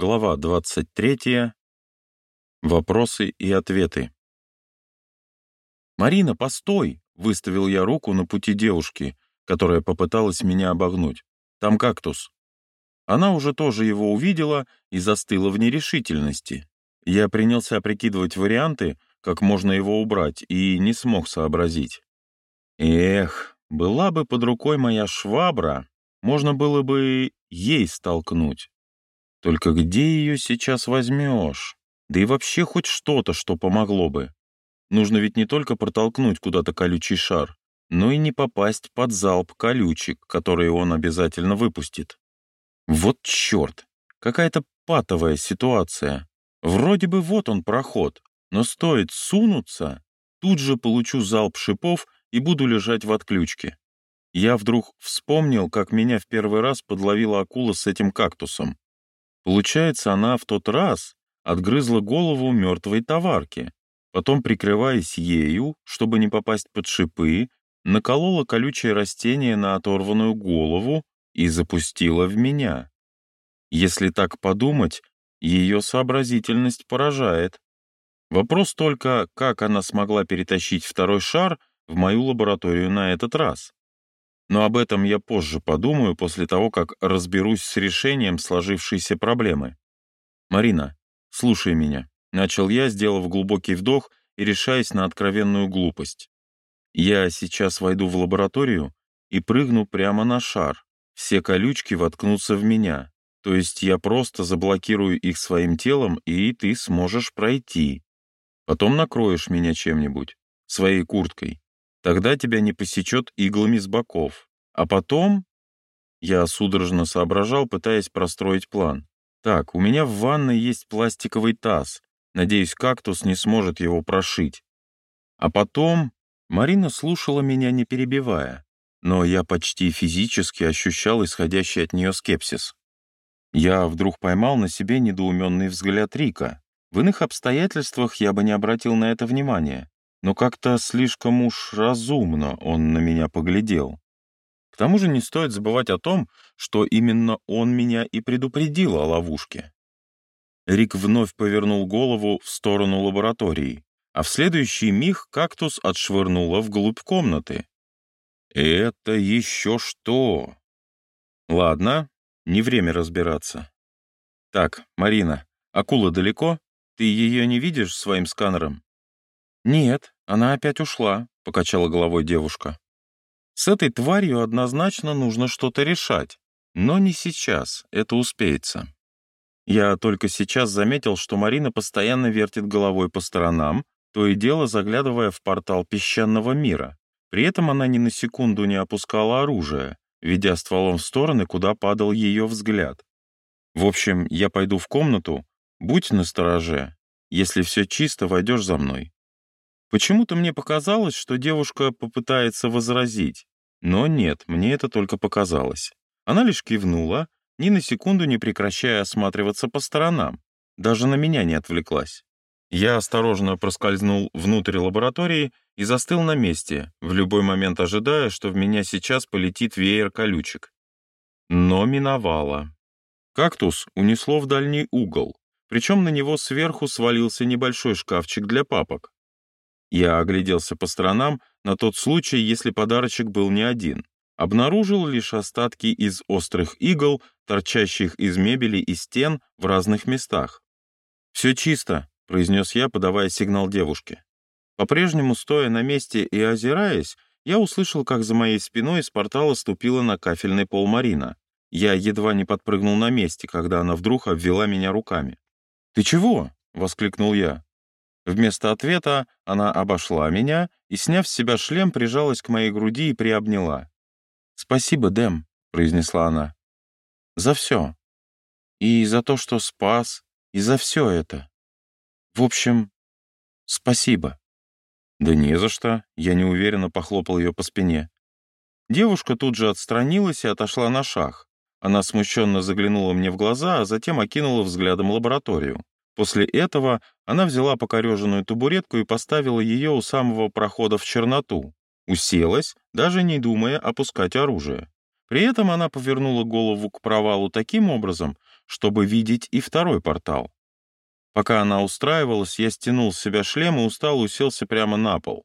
Глава 23. Вопросы и ответы. «Марина, постой!» — выставил я руку на пути девушки, которая попыталась меня обогнуть. «Там кактус». Она уже тоже его увидела и застыла в нерешительности. Я принялся прикидывать варианты, как можно его убрать, и не смог сообразить. Эх, была бы под рукой моя швабра, можно было бы ей столкнуть. Только где ее сейчас возьмешь? Да и вообще хоть что-то, что помогло бы. Нужно ведь не только протолкнуть куда-то колючий шар, но и не попасть под залп колючек, которые он обязательно выпустит. Вот черт! Какая-то патовая ситуация. Вроде бы вот он проход, но стоит сунуться, тут же получу залп шипов и буду лежать в отключке. Я вдруг вспомнил, как меня в первый раз подловила акула с этим кактусом. Получается, она в тот раз отгрызла голову мертвой товарки, потом, прикрываясь ею, чтобы не попасть под шипы, наколола колючее растение на оторванную голову и запустила в меня. Если так подумать, ее сообразительность поражает. Вопрос только, как она смогла перетащить второй шар в мою лабораторию на этот раз. Но об этом я позже подумаю, после того, как разберусь с решением сложившейся проблемы. «Марина, слушай меня», — начал я, сделав глубокий вдох и решаясь на откровенную глупость. «Я сейчас войду в лабораторию и прыгну прямо на шар. Все колючки воткнутся в меня, то есть я просто заблокирую их своим телом, и ты сможешь пройти. Потом накроешь меня чем-нибудь, своей курткой. Тогда тебя не посечет иглами с боков. А потом... Я судорожно соображал, пытаясь простроить план. Так, у меня в ванной есть пластиковый таз. Надеюсь, кактус не сможет его прошить. А потом... Марина слушала меня, не перебивая, но я почти физически ощущал исходящий от нее скепсис. Я вдруг поймал на себе недоуменный взгляд Рика. В иных обстоятельствах я бы не обратил на это внимания но как-то слишком уж разумно он на меня поглядел. К тому же не стоит забывать о том, что именно он меня и предупредил о ловушке. Рик вновь повернул голову в сторону лаборатории, а в следующий миг кактус отшвырнуло вглубь комнаты. «Это еще что?» «Ладно, не время разбираться. Так, Марина, акула далеко? Ты ее не видишь своим сканером?» «Нет, она опять ушла», — покачала головой девушка. «С этой тварью однозначно нужно что-то решать, но не сейчас, это успеется». Я только сейчас заметил, что Марина постоянно вертит головой по сторонам, то и дело заглядывая в портал песчаного мира. При этом она ни на секунду не опускала оружие, ведя стволом в стороны, куда падал ее взгляд. В общем, я пойду в комнату, будь настороже. Если все чисто, войдешь за мной. Почему-то мне показалось, что девушка попытается возразить. Но нет, мне это только показалось. Она лишь кивнула, ни на секунду не прекращая осматриваться по сторонам. Даже на меня не отвлеклась. Я осторожно проскользнул внутрь лаборатории и застыл на месте, в любой момент ожидая, что в меня сейчас полетит веер колючек. Но миновало. Кактус унесло в дальний угол, причем на него сверху свалился небольшой шкафчик для папок. Я огляделся по сторонам на тот случай, если подарочек был не один. Обнаружил лишь остатки из острых игл, торчащих из мебели и стен в разных местах. «Все чисто», — произнес я, подавая сигнал девушке. По-прежнему, стоя на месте и озираясь, я услышал, как за моей спиной из портала ступила на кафельный пол Марина. Я едва не подпрыгнул на месте, когда она вдруг обвела меня руками. «Ты чего?» — воскликнул я. Вместо ответа она обошла меня и, сняв с себя шлем, прижалась к моей груди и приобняла. «Спасибо, Дэм», — произнесла она. «За все. И за то, что спас, и за все это. В общем, спасибо». «Да не за что», — я неуверенно похлопал ее по спине. Девушка тут же отстранилась и отошла на шаг. Она смущенно заглянула мне в глаза, а затем окинула взглядом лабораторию. После этого она взяла покореженную табуретку и поставила ее у самого прохода в черноту. Уселась, даже не думая опускать оружие. При этом она повернула голову к провалу таким образом, чтобы видеть и второй портал. Пока она устраивалась, я стянул с себя шлем и устало уселся прямо на пол.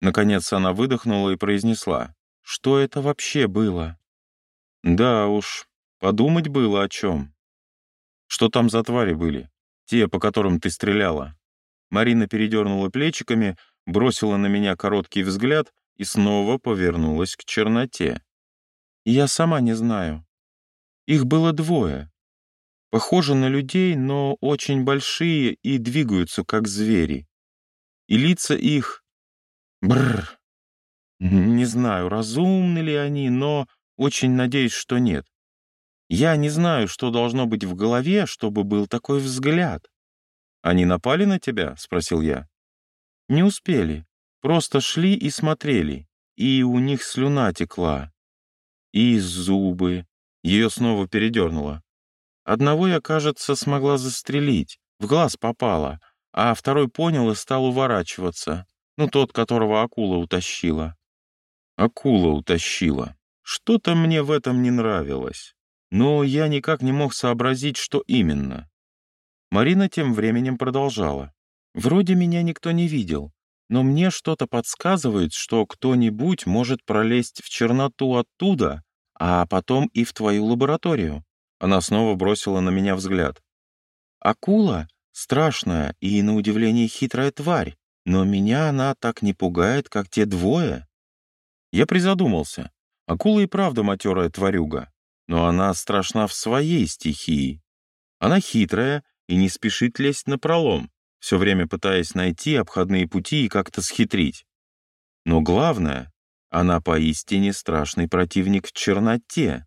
Наконец она выдохнула и произнесла. «Что это вообще было?» «Да уж, подумать было о чем. Что там за твари были? Те, по которым ты стреляла?» Марина передернула плечиками, бросила на меня короткий взгляд и снова повернулась к черноте. «Я сама не знаю. Их было двое. Похожи на людей, но очень большие и двигаются, как звери. И лица их... Бррр. Не знаю, разумны ли они, но очень надеюсь, что нет. Я не знаю, что должно быть в голове, чтобы был такой взгляд. «Они напали на тебя?» — спросил я. «Не успели. Просто шли и смотрели. И у них слюна текла. И зубы. Ее снова передернуло. Одного я, кажется, смогла застрелить. В глаз попала. А второй понял и стал уворачиваться. Ну, тот, которого акула утащила. Акула утащила. Что-то мне в этом не нравилось. Но я никак не мог сообразить, что именно. Марина тем временем продолжала. «Вроде меня никто не видел, но мне что-то подсказывает, что кто-нибудь может пролезть в черноту оттуда, а потом и в твою лабораторию». Она снова бросила на меня взгляд. «Акула — страшная и, на удивление, хитрая тварь, но меня она так не пугает, как те двое». Я призадумался. Акула и правда матерая тварюга, но она страшна в своей стихии. Она хитрая и не спешит лезть на пролом, все время пытаясь найти обходные пути и как-то схитрить. Но главное, она поистине страшный противник в черноте.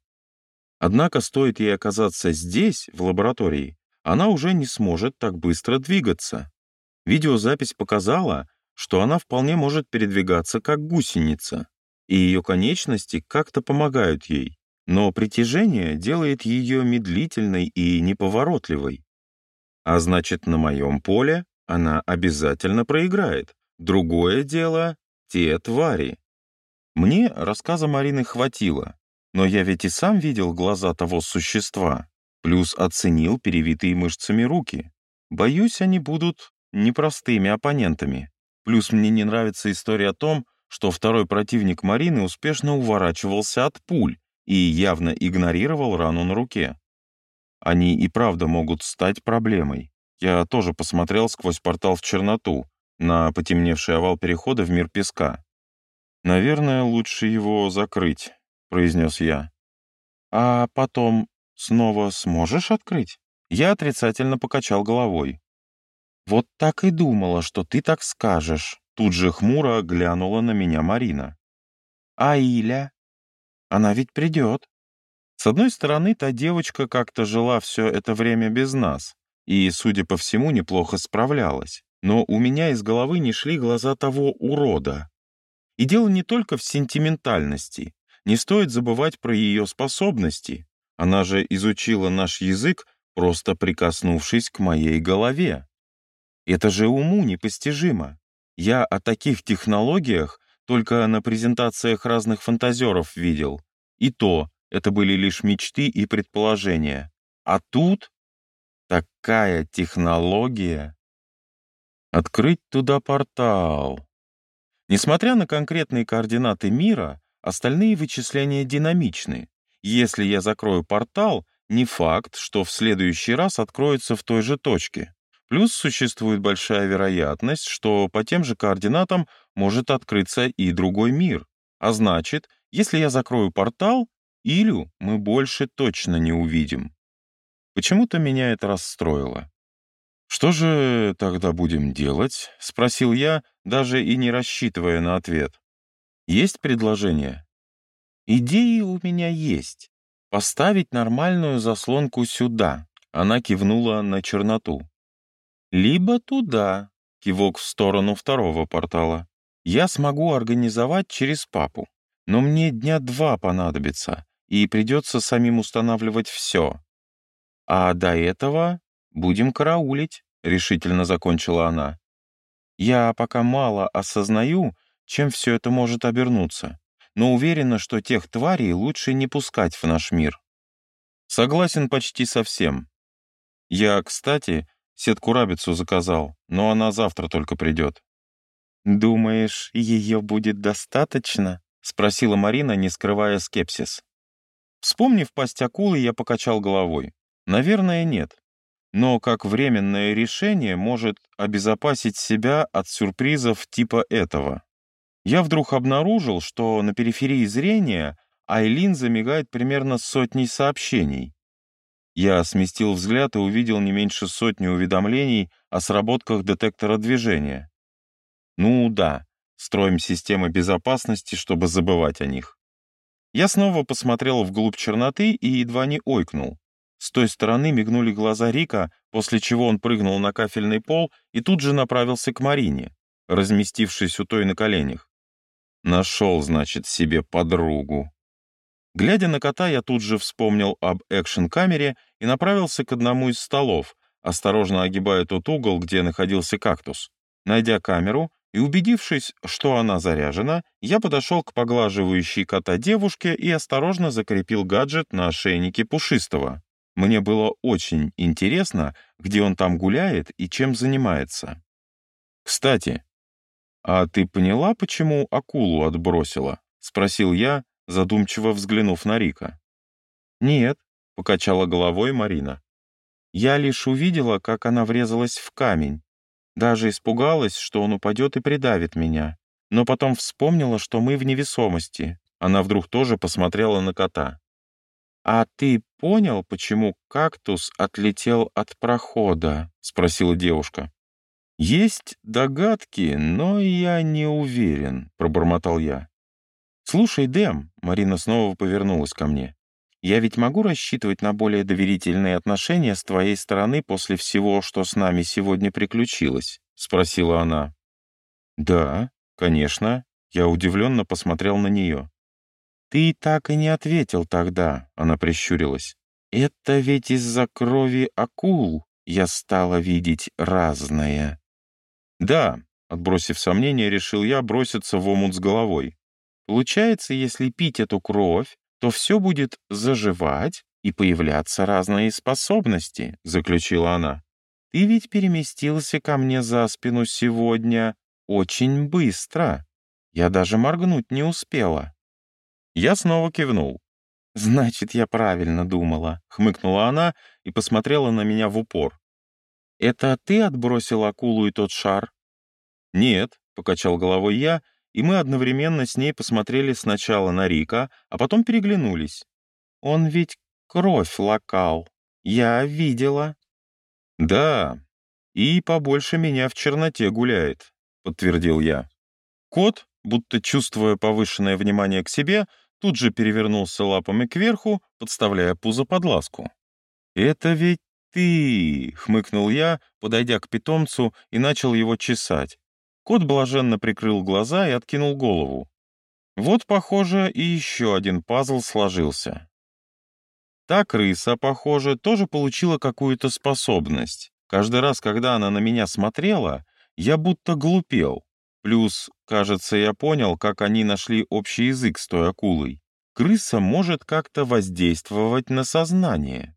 Однако стоит ей оказаться здесь, в лаборатории, она уже не сможет так быстро двигаться. Видеозапись показала, что она вполне может передвигаться как гусеница, и ее конечности как-то помогают ей, но притяжение делает ее медлительной и неповоротливой. А значит, на моем поле она обязательно проиграет. Другое дело — те твари. Мне рассказа Марины хватило, но я ведь и сам видел глаза того существа, плюс оценил перевитые мышцами руки. Боюсь, они будут непростыми оппонентами. Плюс мне не нравится история о том, что второй противник Марины успешно уворачивался от пуль и явно игнорировал рану на руке. Они и правда могут стать проблемой. Я тоже посмотрел сквозь портал в черноту, на потемневший овал перехода в мир песка. «Наверное, лучше его закрыть», — произнес я. «А потом снова сможешь открыть?» Я отрицательно покачал головой. «Вот так и думала, что ты так скажешь», — тут же хмуро глянула на меня Марина. «А Иля? Она ведь придет». С одной стороны, та девочка как-то жила все это время без нас и, судя по всему, неплохо справлялась. Но у меня из головы не шли глаза того урода. И дело не только в сентиментальности. Не стоит забывать про ее способности. Она же изучила наш язык, просто прикоснувшись к моей голове. Это же уму непостижимо. Я о таких технологиях только на презентациях разных фантазеров видел. И то это были лишь мечты и предположения. А тут такая технология. Открыть туда портал. Несмотря на конкретные координаты мира, остальные вычисления динамичны. Если я закрою портал, не факт, что в следующий раз откроется в той же точке. Плюс существует большая вероятность, что по тем же координатам может открыться и другой мир. А значит, если я закрою портал, Илю мы больше точно не увидим. Почему-то меня это расстроило. «Что же тогда будем делать?» — спросил я, даже и не рассчитывая на ответ. «Есть предложение?» «Идеи у меня есть. Поставить нормальную заслонку сюда», — она кивнула на черноту. «Либо туда», — кивок в сторону второго портала. «Я смогу организовать через папу, но мне дня два понадобится, и придется самим устанавливать все. А до этого будем караулить, — решительно закончила она. Я пока мало осознаю, чем все это может обернуться, но уверена, что тех тварей лучше не пускать в наш мир. Согласен почти со всем. Я, кстати, сетку-рабицу заказал, но она завтра только придет. «Думаешь, ее будет достаточно?» — спросила Марина, не скрывая скепсис. Вспомнив пасть акулы, я покачал головой. Наверное, нет. Но как временное решение может обезопасить себя от сюрпризов типа этого. Я вдруг обнаружил, что на периферии зрения Айлин замигает примерно сотней сообщений. Я сместил взгляд и увидел не меньше сотни уведомлений о сработках детектора движения. Ну да, строим системы безопасности, чтобы забывать о них. Я снова посмотрел вглубь черноты и едва не ойкнул. С той стороны мигнули глаза Рика, после чего он прыгнул на кафельный пол и тут же направился к Марине, разместившись у той на коленях. Нашел, значит, себе подругу. Глядя на кота, я тут же вспомнил об экшн-камере и направился к одному из столов, осторожно огибая тот угол, где находился кактус. Найдя камеру и убедившись, что она заряжена, я подошел к поглаживающей кота девушке и осторожно закрепил гаджет на ошейнике пушистого. Мне было очень интересно, где он там гуляет и чем занимается. Кстати, «А ты поняла, почему акулу отбросила?» — спросил я, задумчиво взглянув на Рика. «Нет», — покачала головой Марина. «Я лишь увидела, как она врезалась в камень. Даже испугалась, что он упадет и придавит меня. Но потом вспомнила, что мы в невесомости. Она вдруг тоже посмотрела на кота. «А ты понял, почему кактус отлетел от прохода?» — спросила девушка. «Есть догадки, но я не уверен», — пробормотал я. «Слушай, Дэм», — Марина снова повернулась ко мне, «я ведь могу рассчитывать на более доверительные отношения с твоей стороны после всего, что с нами сегодня приключилось?» — спросила она. «Да, конечно», — я удивленно посмотрел на нее. «Ты так и не ответил тогда», — она прищурилась. «Это ведь из-за крови акул я стала видеть разное». Да, отбросив сомнения, решил я броситься в омут с головой. Получается, если пить эту кровь, то все будет заживать и появляться разные способности, заключила она. Ты ведь переместился ко мне за спину сегодня очень быстро. Я даже моргнуть не успела. Я снова кивнул. «Значит, я правильно думала», — хмыкнула она и посмотрела на меня в упор. «Это ты отбросил акулу и тот шар?» «Нет», — покачал головой я, и мы одновременно с ней посмотрели сначала на Рика, а потом переглянулись. «Он ведь кровь локал. Я видела». «Да, и побольше меня в черноте гуляет», — подтвердил я. Кот, будто чувствуя повышенное внимание к себе, тут же перевернулся лапами кверху, подставляя пузо под ласку. «Это ведь «Ты!» — хмыкнул я, подойдя к питомцу и начал его чесать. Кот блаженно прикрыл глаза и откинул голову. Вот, похоже, и еще один пазл сложился. Та крыса, похоже, тоже получила какую-то способность. Каждый раз, когда она на меня смотрела, я будто глупел. Плюс, кажется, я понял, как они нашли общий язык с той акулой. Крыса может как-то воздействовать на сознание.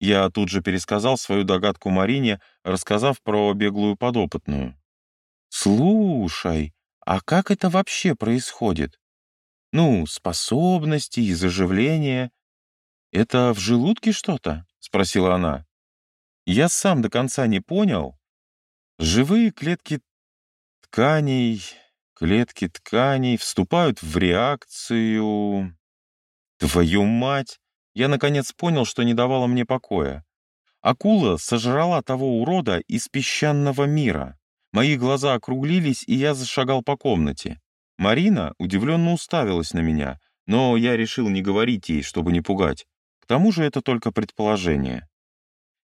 Я тут же пересказал свою догадку Марине, рассказав про беглую подопытную. «Слушай, а как это вообще происходит? Ну, способности и заживление. Это в желудке что-то?» — спросила она. Я сам до конца не понял. Живые клетки тканей, клетки тканей вступают в реакцию... Твою мать! Я, наконец, понял, что не давало мне покоя. Акула сожрала того урода из песчаного мира. Мои глаза округлились, и я зашагал по комнате. Марина удивленно уставилась на меня, но я решил не говорить ей, чтобы не пугать. К тому же это только предположение.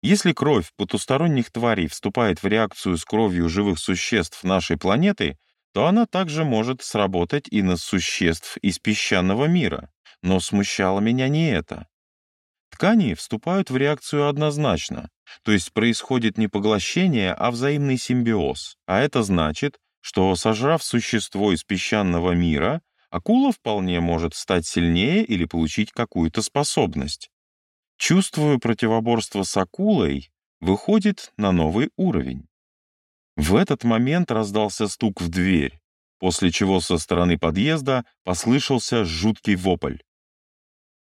Если кровь потусторонних тварей вступает в реакцию с кровью живых существ нашей планеты, то она также может сработать и на существ из песчаного мира. Но смущало меня не это. Ткани вступают в реакцию однозначно, то есть происходит не поглощение, а взаимный симбиоз. А это значит, что, сожрав существо из песчаного мира, акула вполне может стать сильнее или получить какую-то способность. Чувствую, противоборство с акулой выходит на новый уровень. В этот момент раздался стук в дверь, после чего со стороны подъезда послышался жуткий вопль.